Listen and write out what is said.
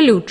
ключ.